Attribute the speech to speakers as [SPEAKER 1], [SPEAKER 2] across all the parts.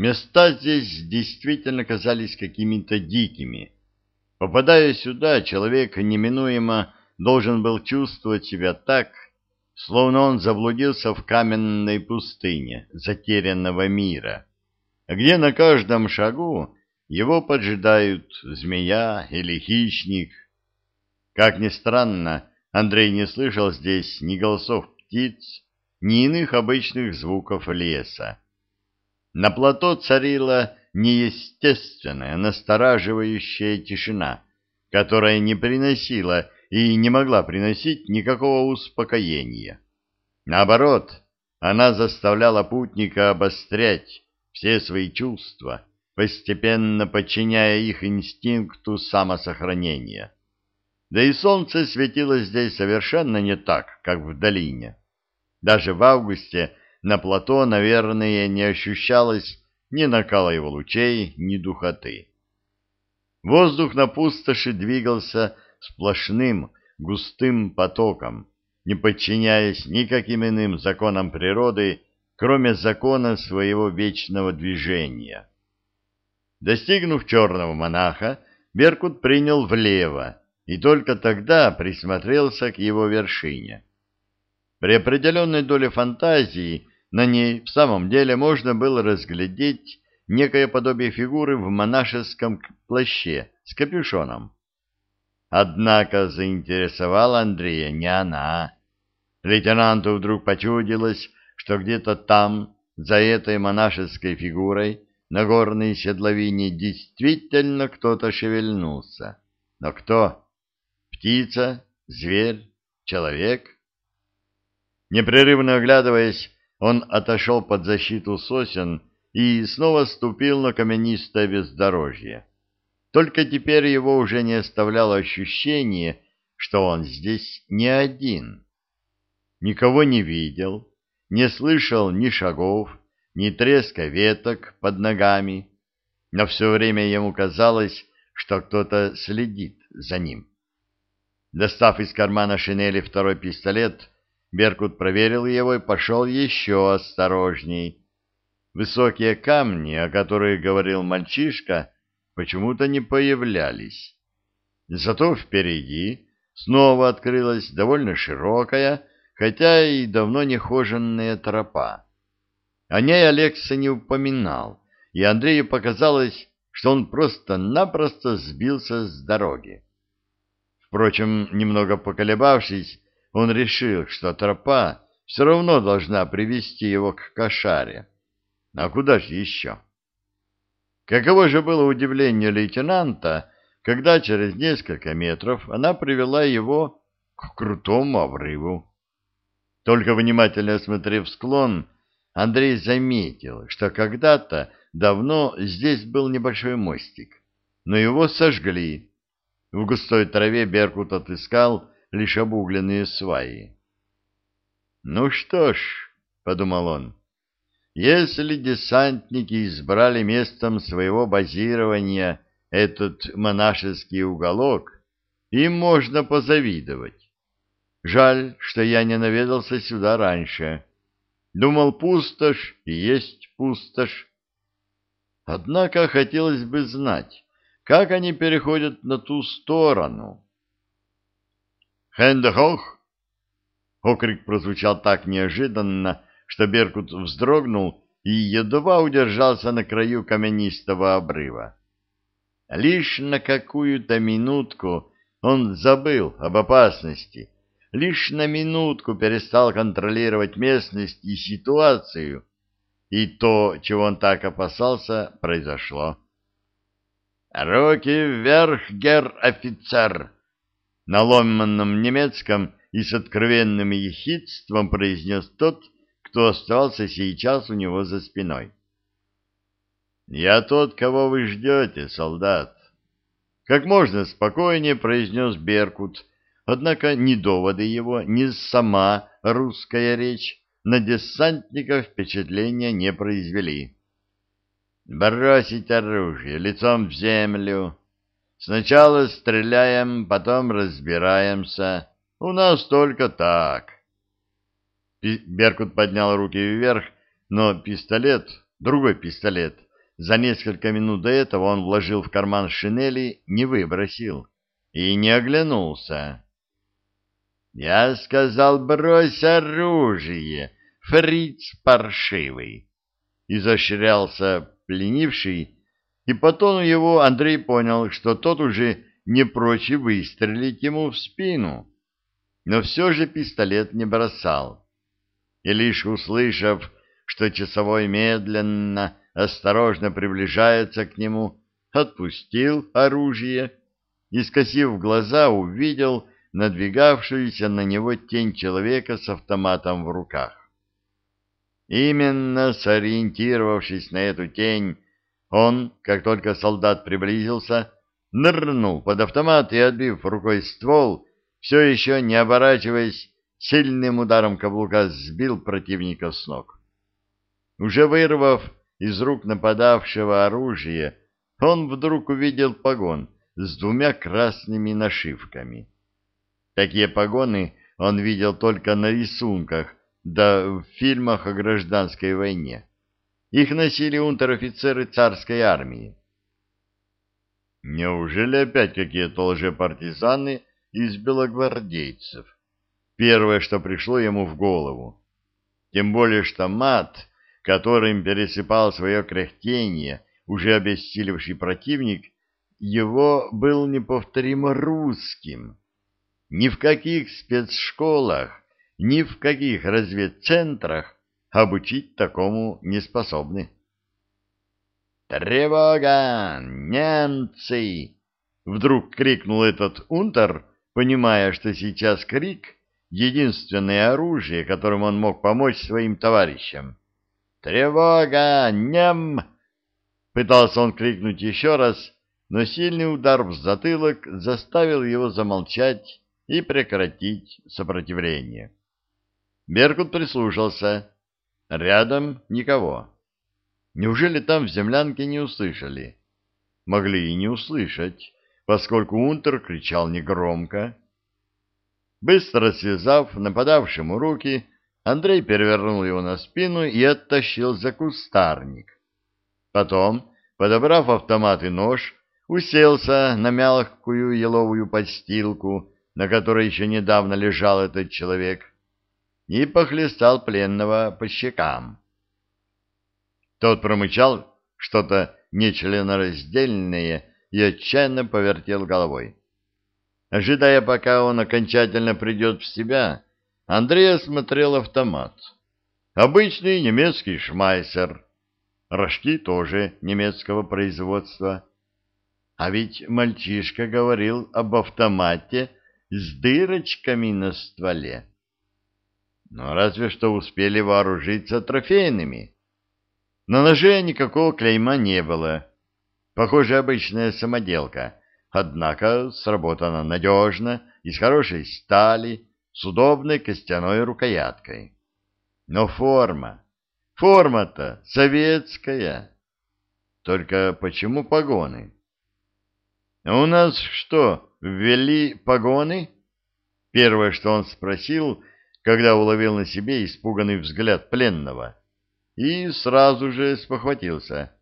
[SPEAKER 1] Места здесь действительно казались какими-то дикими. Попадая сюда, человек неминуемо должен был чувствовать себя так, словно он заблудился в каменной пустыне затерянного мира, где на каждом шагу его поджидают змея или хищник. Как ни странно, Андрей не слышал здесь ни голосов птиц, ни иных обычных звуков леса. На плато царила неестественная, настораживающая тишина, которая не приносила и не могла приносить никакого успокоения. Наоборот, она заставляла путника обострять все свои чувства, постепенно подчиняя их инстинкту самосохранения. Да и солнце светило здесь совершенно не так, как в долине. Даже в августе на плато, наверное, не ощущалось ни накала его лучей, ни духоты. Воздух на пустоши двигался сплошным густым потоком, не подчиняясь никаким иным законам природы, кроме закона своего вечного движения. Достигнув черного монаха, Беркут принял влево и только тогда присмотрелся к его вершине. При определенной доле фантазии на ней в самом деле можно было разглядеть некое подобие фигуры в монашеском плаще с капюшоном. Однако заинтересовала Андрея не она. Лейтенанту вдруг почудилось, что где-то там, за этой монашеской фигурой, на горной седловине действительно кто-то шевельнулся. Но кто? Птица? Зверь? Человек? Непрерывно оглядываясь, он отошел под защиту сосен и снова ступил на каменистое бездорожье. Только теперь его уже не оставляло ощущение, что он здесь не один. Никого не видел, не слышал ни шагов, ни треска веток под ногами, но все время ему казалось, что кто-то следит за ним. Достав из кармана шинели второй пистолет, Беркут проверил его и пошел еще осторожней. Высокие камни, о которых говорил мальчишка, почему-то не появлялись. Зато впереди снова открылась довольно широкая, хотя и давно не хоженная тропа. О ней Алекса не упоминал, и Андрею показалось, что он просто-напросто сбился с дороги. Впрочем, немного поколебавшись, он решил, что тропа все равно должна привести его к кошаре. А куда же еще? Каково же было удивление лейтенанта, когда через несколько метров она привела его к крутому обрыву. Только внимательно осмотрев склон, Андрей заметил, что когда-то давно здесь был небольшой мостик, но его сожгли. В густой траве Беркут отыскал лишь обугленные сваи. «Ну что ж», — подумал он, — «если десантники избрали местом своего базирования этот монашеский уголок, им можно позавидовать. Жаль, что я не наведался сюда раньше. Думал, пустошь и есть пустошь. Однако хотелось бы знать, как они переходят на ту сторону». «Хэндехох!» Окрик прозвучал так неожиданно, что Беркут вздрогнул и едва удержался на краю каменистого обрыва. Лишь на какую-то минутку он забыл об опасности, лишь на минутку перестал контролировать местность и ситуацию, и то, чего он так опасался, произошло. «Руки вверх, гер-офицер!» На ломанном немецком и с откровенным ехидством произнес тот, кто остался сейчас у него за спиной. «Я тот, кого вы ждете, солдат!» Как можно спокойнее произнес Беркут, однако ни доводы его, ни сама русская речь на десантников впечатления не произвели. «Бросить оружие лицом в землю!» Сначала стреляем, потом разбираемся. У нас только так. Беркут поднял руки вверх, но пистолет, другой пистолет, за несколько минут до этого он вложил в карман шинели, не выбросил и не оглянулся. «Я сказал, брось оружие, фриц паршивый!» изощрялся пленивший, и по тону его Андрей понял, что тот уже не прочь выстрелить ему в спину, но все же пистолет не бросал. И лишь услышав, что часовой медленно, осторожно приближается к нему, отпустил оружие и, скосив глаза, увидел надвигавшуюся на него тень человека с автоматом в руках. Именно сориентировавшись на эту тень, он, как только солдат приблизился, нырнул под автомат и, отбив рукой ствол, все еще не оборачиваясь, сильным ударом каблука сбил противника с ног. Уже вырвав из рук нападавшего оружие, он вдруг увидел погон с двумя красными нашивками. Такие погоны он видел только на рисунках, да в фильмах о гражданской войне. Их носили унтер-офицеры царской армии. Неужели опять какие-то лжепартизаны из белогвардейцев? Первое, что пришло ему в голову. Тем более, что мат, которым пересыпал свое кряхтение, уже обессилевший противник, его был неповторимо русским. Ни в каких спецшколах, ни в каких разведцентрах обучить такому не способны. «Тревога! Немцы!» Вдруг крикнул этот унтер, понимая, что сейчас крик — единственное оружие, которым он мог помочь своим товарищам. «Тревога! Нем!» Пытался он крикнуть еще раз, но сильный удар в затылок заставил его замолчать и прекратить сопротивление. Беркут прислушался. Рядом никого. Неужели там в землянке не услышали? Могли и не услышать, поскольку Унтер кричал негромко. Быстро связав нападавшему руки, Андрей перевернул его на спину и оттащил за кустарник. Потом, подобрав автомат и нож, уселся на мягкую еловую подстилку, на которой еще недавно лежал этот человек, и похлестал пленного по щекам. Тот промычал что-то нечленораздельное и отчаянно повертел головой. Ожидая, пока он окончательно придет в себя, Андрей осмотрел автомат. Обычный немецкий шмайсер. Рожки тоже немецкого производства. А ведь мальчишка говорил об автомате с дырочками на стволе. Но разве что успели вооружиться трофейными. На ноже никакого клейма не было. Похоже, обычная самоделка, однако сработана надежно, из хорошей стали, с удобной костяной рукояткой. Но форма, форма-то советская. Только почему погоны? У нас что, ввели погоны? Первое, что он спросил, когда уловил на себе испуганный взгляд пленного и сразу же спохватился.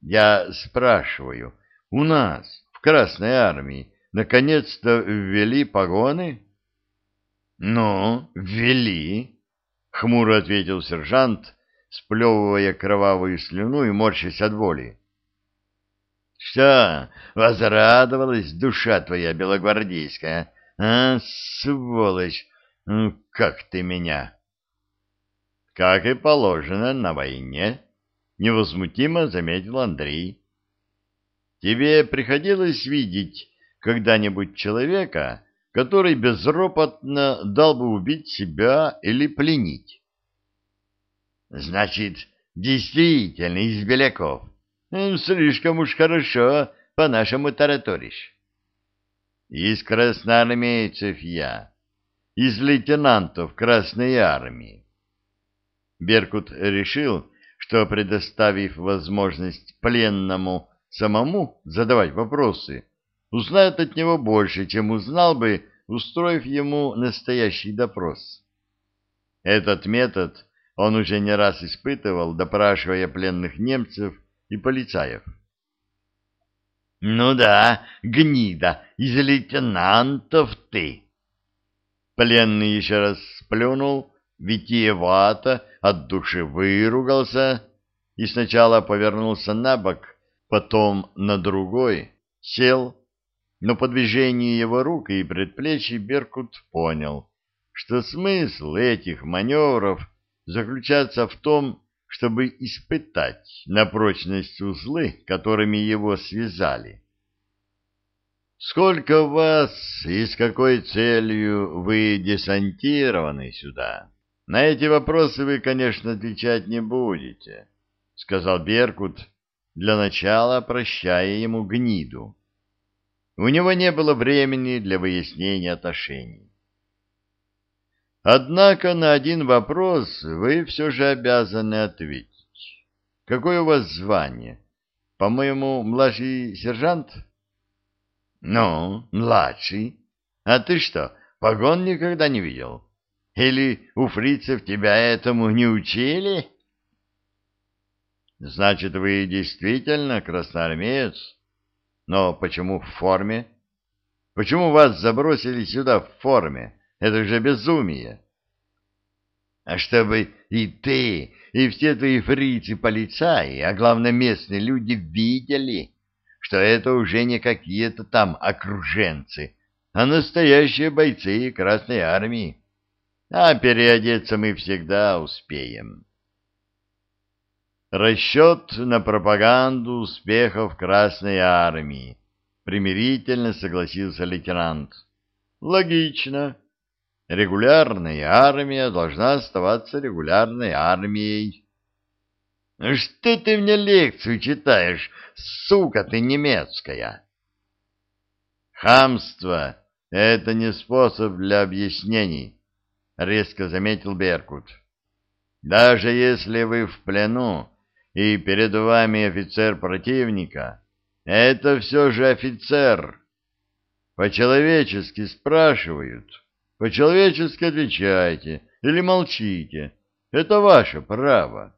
[SPEAKER 1] Я спрашиваю, у нас, в Красной Армии, наконец-то ввели погоны? Ну, ввели, хмуро ответил сержант, сплевывая кровавую слюну и морщась от боли. Что, возрадовалась душа твоя белогвардейская, а, сволочь, как ты меня как и положено на войне, невозмутимо заметил Андрей. Тебе приходилось видеть когда-нибудь человека, который безропотно дал бы убить себя или пленить? Значит, действительно из беляков. Слишком уж хорошо по-нашему тараторишь. Из красноармейцев я, из лейтенантов Красной Армии. Беркут решил, что предоставив возможность пленному самому задавать вопросы, узнает от него больше, чем узнал бы, устроив ему настоящий допрос. Этот метод он уже не раз испытывал, допрашивая пленных немцев и полицаев.
[SPEAKER 2] — Ну да, гнида, из лейтенантов ты!
[SPEAKER 1] Пленный еще раз сплюнул, витиевато, от души выругался и сначала повернулся на бок, потом на другой, сел, но по движению его рук и предплечий Беркут понял, что смысл этих маневров заключается в том, чтобы испытать на прочность узлы, которыми его связали. Сколько вас и с какой целью вы десантированы сюда? На эти вопросы вы, конечно, отвечать не будете, — сказал Беркут, для начала прощая ему гниду. У него не было времени для выяснения отношений. Однако на один вопрос вы все же обязаны ответить. Какое у вас звание? По-моему, младший сержант? Ну, младший. А ты что, погон никогда не видел? Или у фрицев тебя этому не учили? Значит, вы действительно красноармеец? Но почему в форме? Почему вас забросили сюда в форме? Это же безумие. А чтобы и ты, и все твои фрицы-полицаи, а главное местные люди, видели, что это уже не какие-то там окруженцы, а настоящие бойцы Красной Армии. А переодеться мы всегда успеем. Расчет на пропаганду успехов Красной Армии. Примирительно согласился лейтенант. Логично. Регулярная армия должна оставаться регулярной армией. Что ты мне лекцию читаешь, сука ты немецкая? Хамство — это не способ для объяснений, — резко заметил Беркут. Даже если вы в плену, и перед вами офицер противника, это все же офицер. По-человечески спрашивают — по-человечески отвечайте или молчите. Это ваше право. —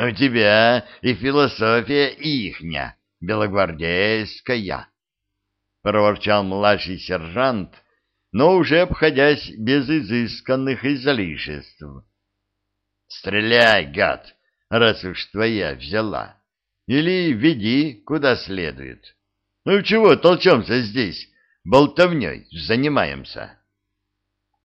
[SPEAKER 1] У тебя и философия ихня, белогвардейская, — проворчал младший сержант, но уже обходясь без изысканных излишеств. — Стреляй, гад, раз уж твоя взяла, или веди куда следует. Ну чего толчемся здесь? болтовней занимаемся.